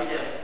idea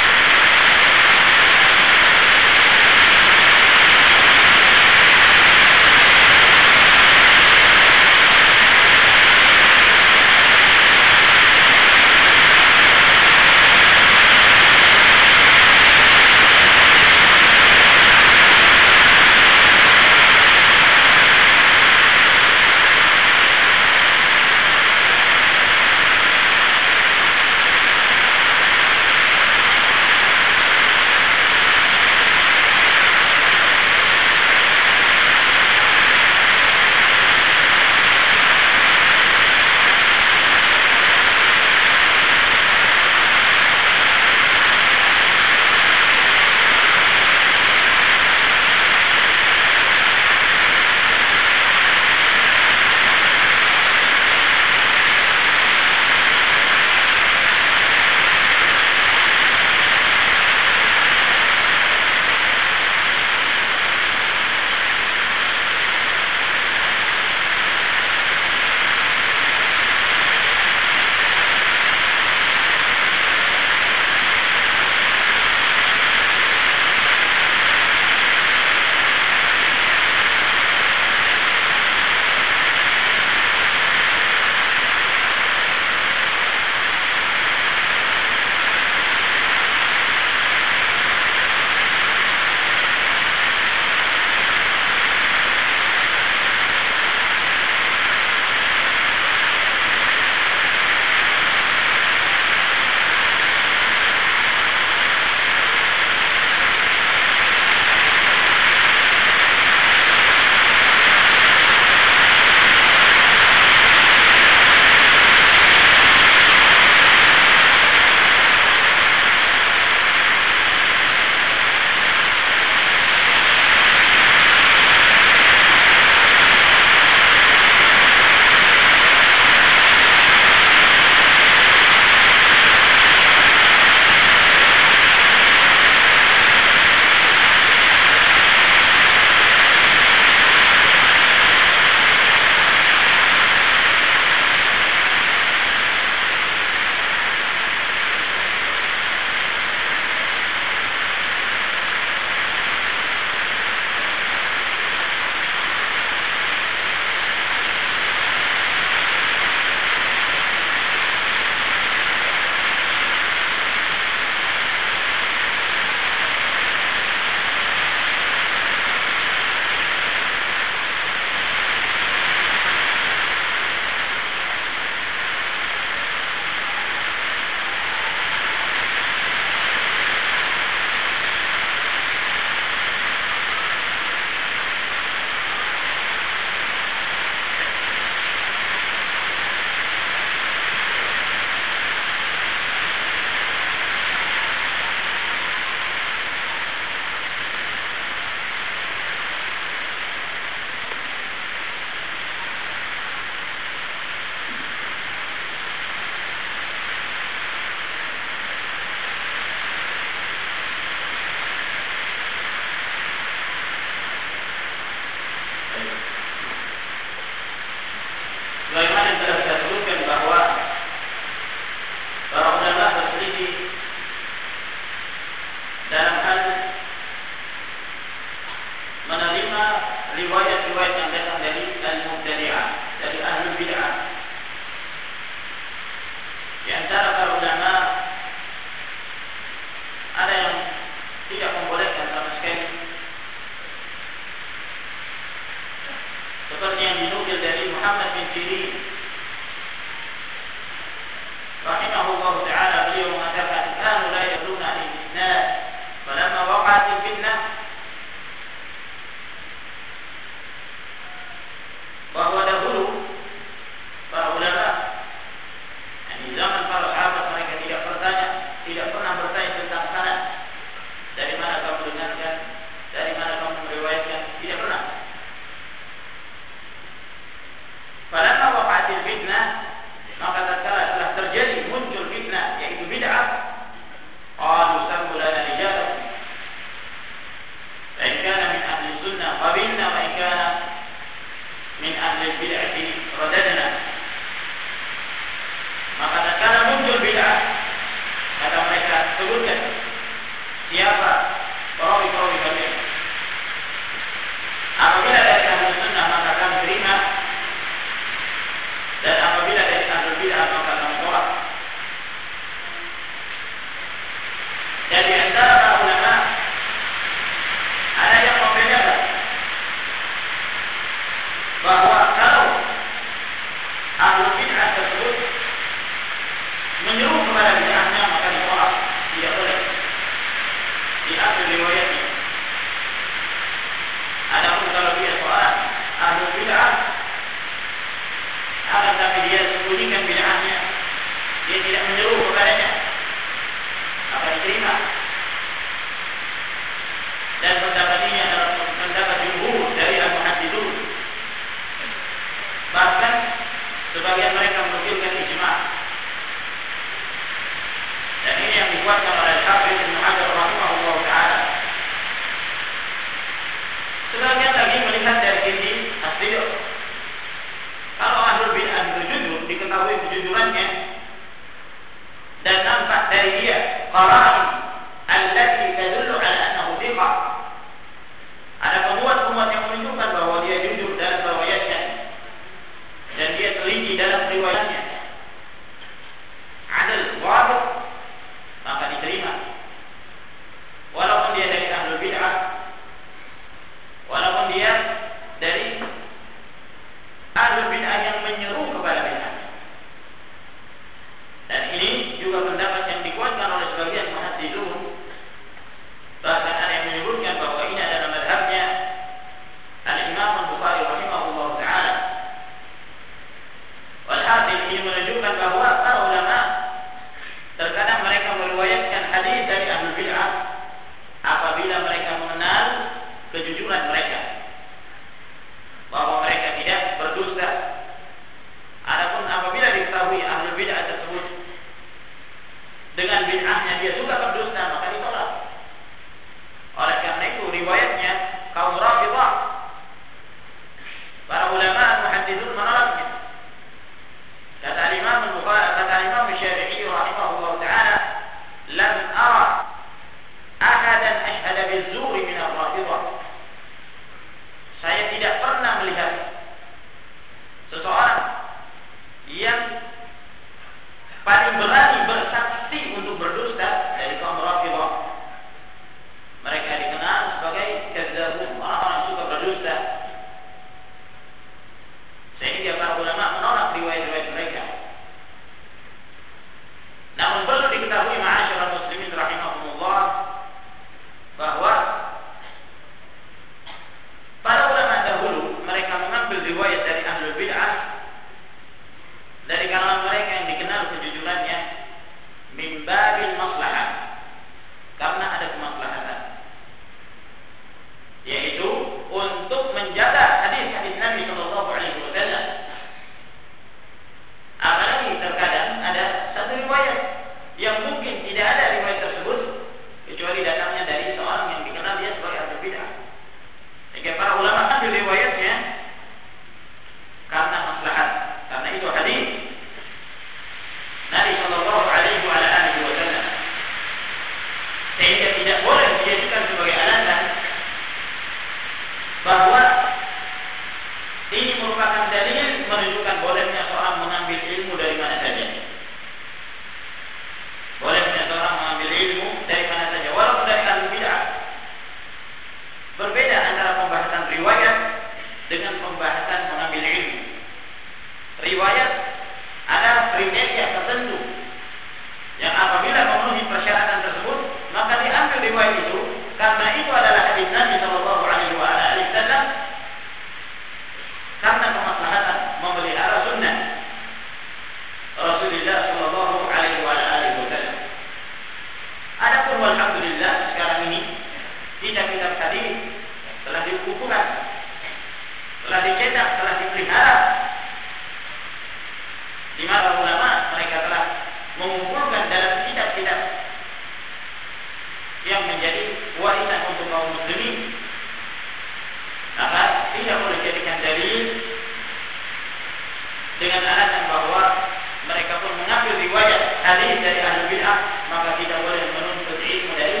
hadis dari ahli bid'ah maka tidak boleh menuntut ilmu dari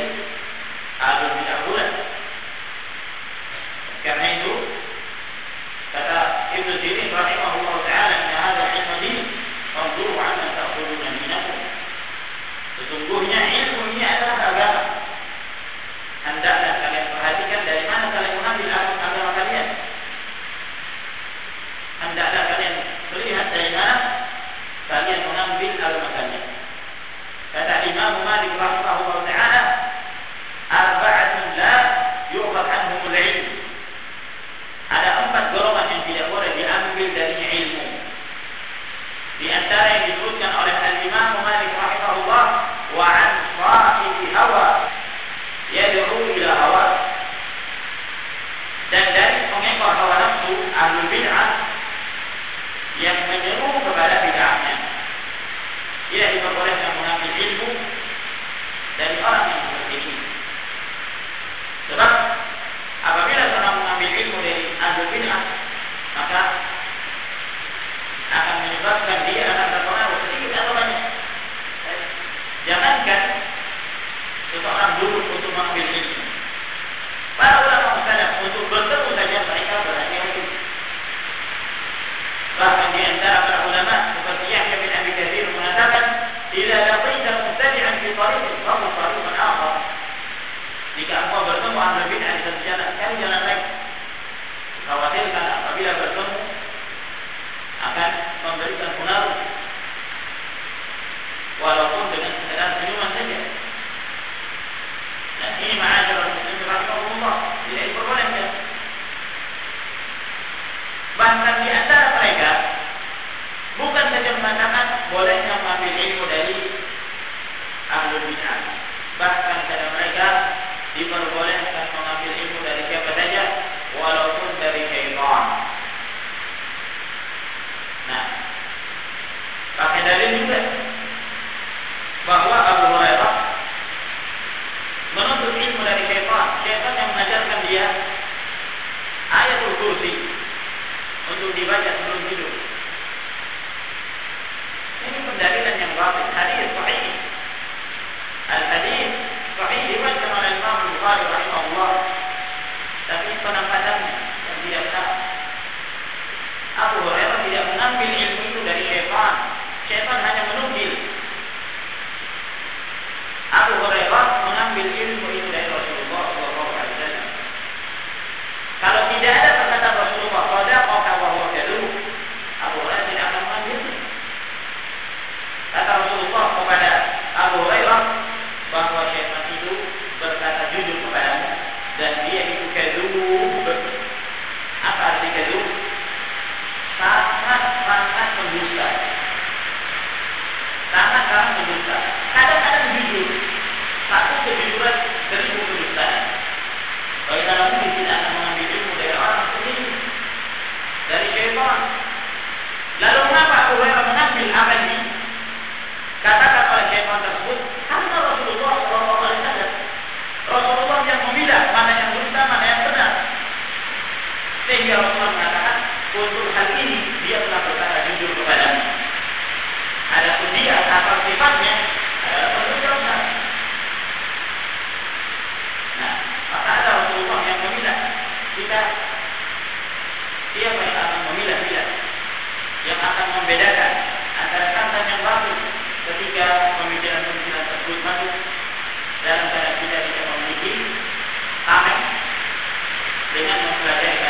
ahli bid'ah pula. Karena itu kata Ibnu Sirin rahimahullah taala inna hadha ilmu din fanzuru anna ta'khuduna sesungguhnya ilmu طريق رموا طريقا آخر jika engkau bertemu ahli bid'ah di satu jalan cari jalan lain khawatirkan apabila bertemu akan memberikan pengaruh walaupun dengan sekedar senyuman saja dan ini ma'ajar muslimin rahimahullah tidak diperbolehkan bahkan di antara mereka bukan saja mengatakan bolehnya mengambil ilmu diperbolehkan mengambil ilmu dari siapa saja walaupun dari syaitan. Nah, pakai dari juga bahwa Abu Hurairah menuntut ilmu dari syaitan. Syaitan yang mengajarkan dia ayat kursi untuk dibaca sifatnya. Nah, maka ada Rasulullah yang memilah. Kita siapa yang akan memilah-milah? Yang akan membedakan antara santan yang baru ketika pemikiran-pemikiran tersebut masuk dalam keadaan kita tidak memiliki amin dengan mempelajari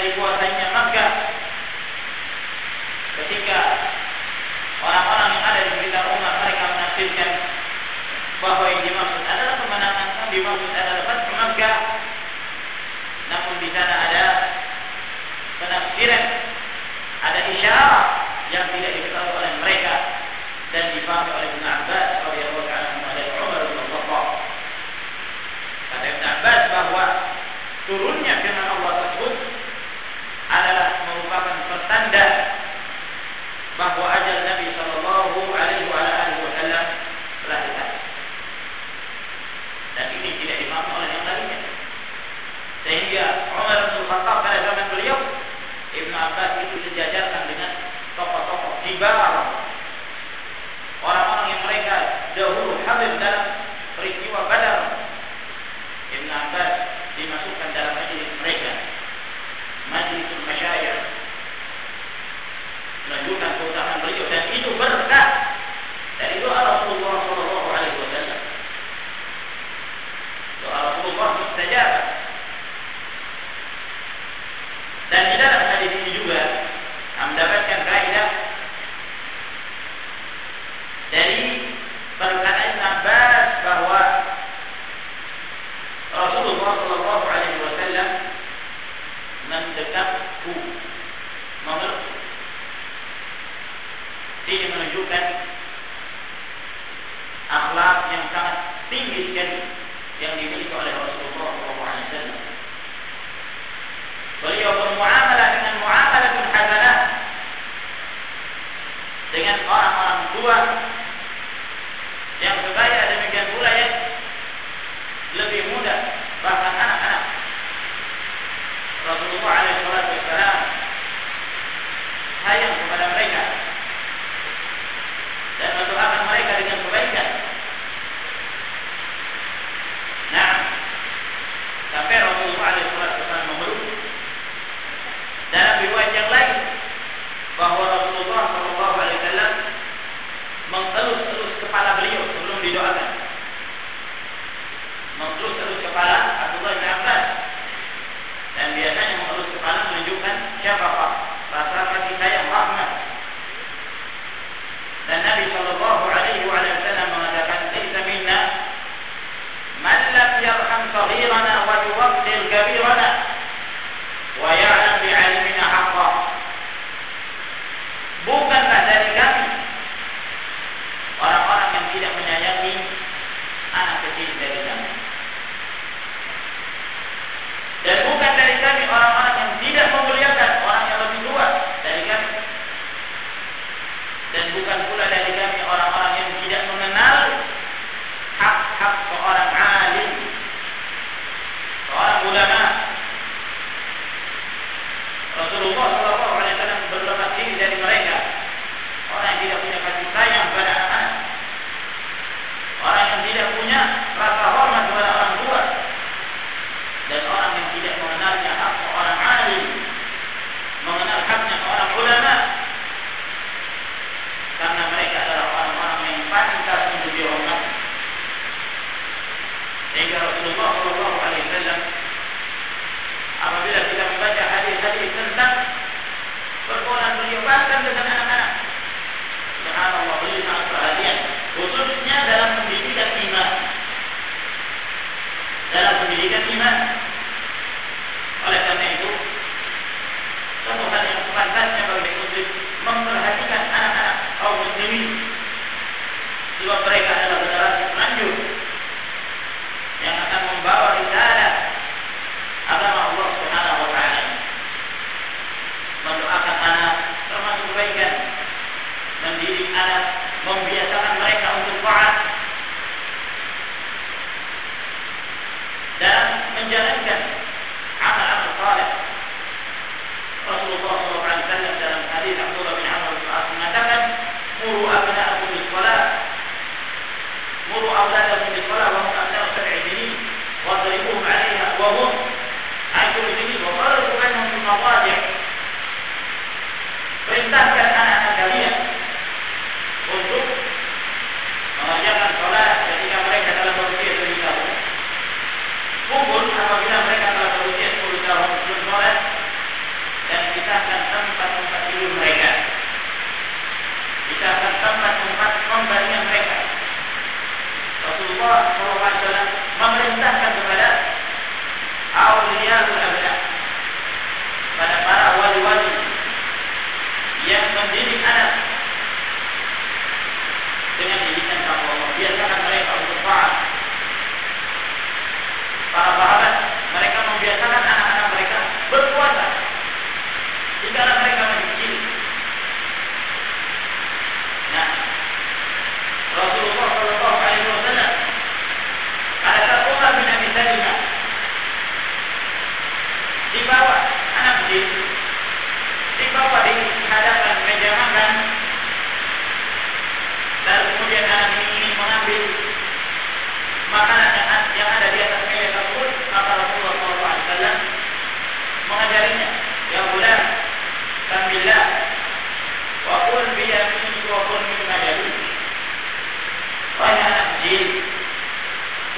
dari kuasanya maka ketika orang-orang yang ada di sekitar Umar mereka menafsirkan bahwa yang dimaksud adalah pemenangan yang dimaksud adalah tempat Makkah namun di sana ada penafsiran ada isyarat yang tidak diketahui oleh mereka dan dipahami oleh Ibn Abbas radhiyallahu oleh Umar bin Khattab. Kata bahwa turunnya bahwa ajal Nabi Shallallahu Alaihi Wasallam telah dekat. Dan ini tidak dimampu oleh yang lainnya. Sehingga Umar bin Khattab pada zaman beliau Ibn Abbas itu sejajarkan dengan tokoh-tokoh kibar orang-orang yang mereka dahulu hadir dalam peristiwa Badar. Ibn Abbas dimasukkan dalam majelis mereka. Majelis masyayikh. Melanjutkan sumber enggak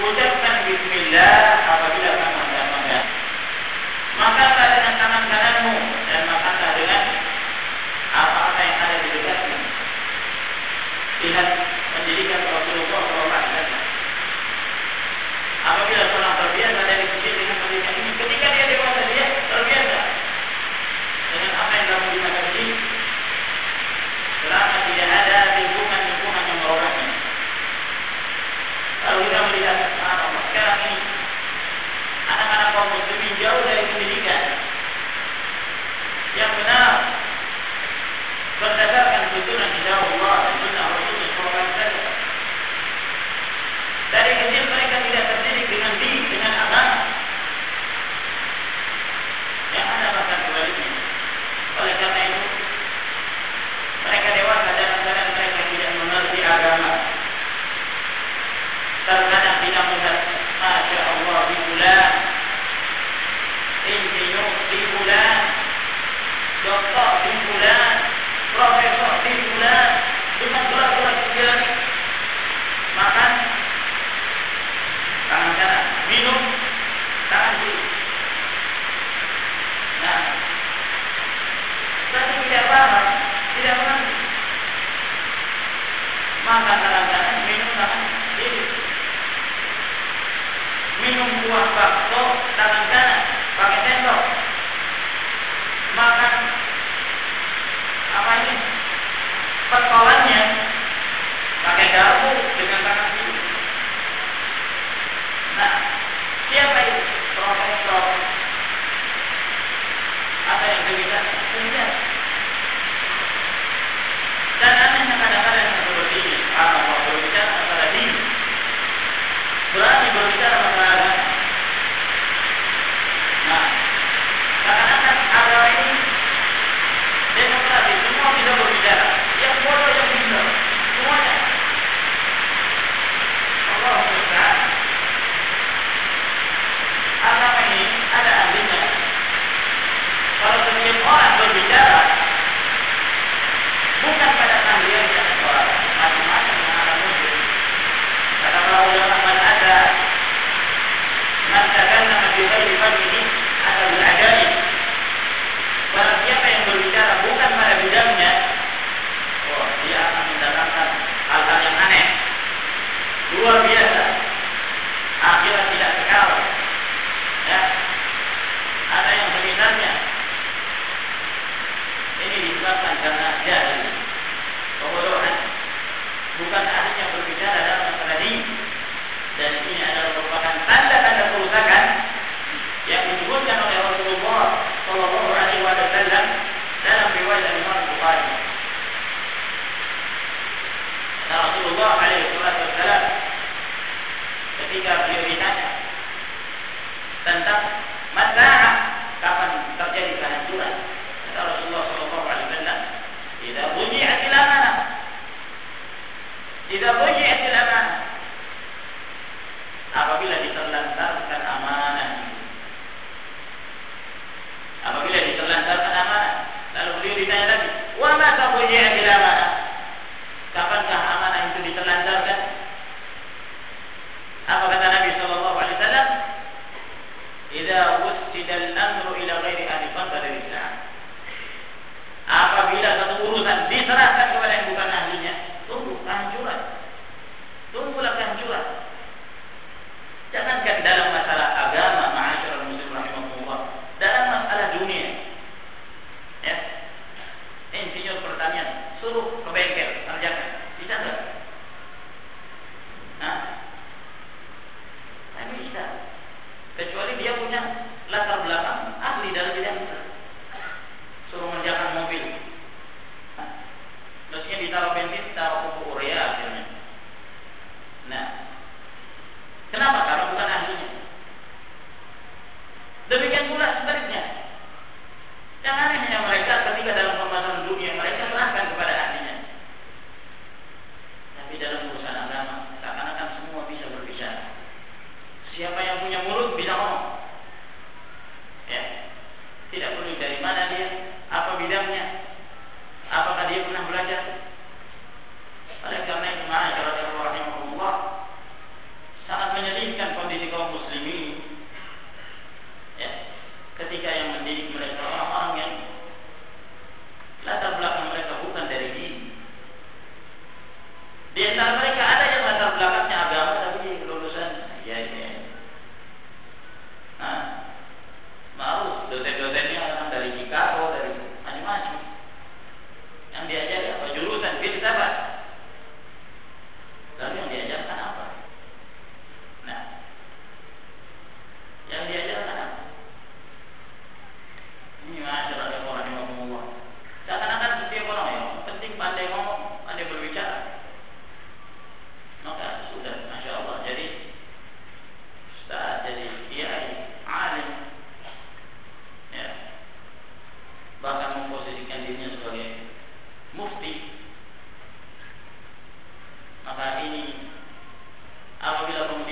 ucapkan bismillah apabila kamu hendak makan. Makanlah dengan tangan kananmu dan makanlah dengan apa-apa yang ada di dekatmu. Lihat فقتل riwayat Rasulullah alaihi ketika beliau ditanya tentang masalah kapan terjadi kehancuran. Kata Rasulullah sallallahu alaihi wasallam, "Idza buji'atil amanah." Idza buji'atil amanah. Apabila diterlantar Pernah kemuliaan bila mana? Kapankah amanah itu ditelantarkan? Apa kata Nabi Shallallahu Alaihi Wasallam? Ida wustidal amru ila ghairi ahli qadar Apabila satu urusan diserahkan kepada yang bukan ahlinya, tunggu kehancuran. Tunggulah kehancuran. ke dalam punya latar belakang ahli dalam bidang. Suruh mengerjakan mobil,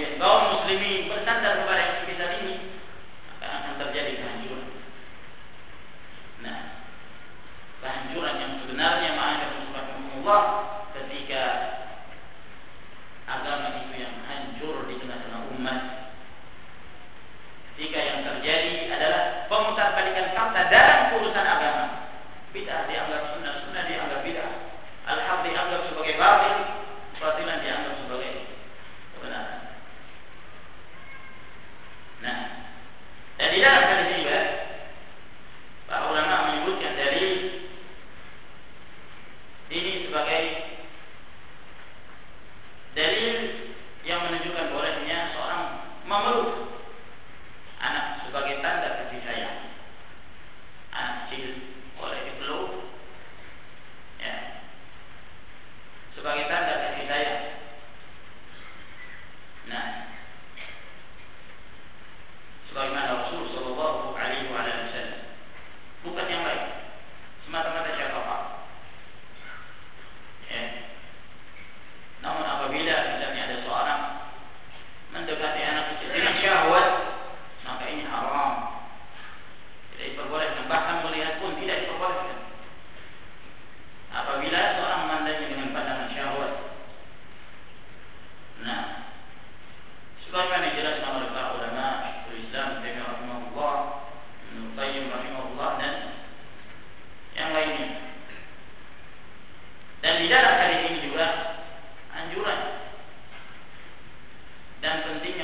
bai'ah kaum muslimin penting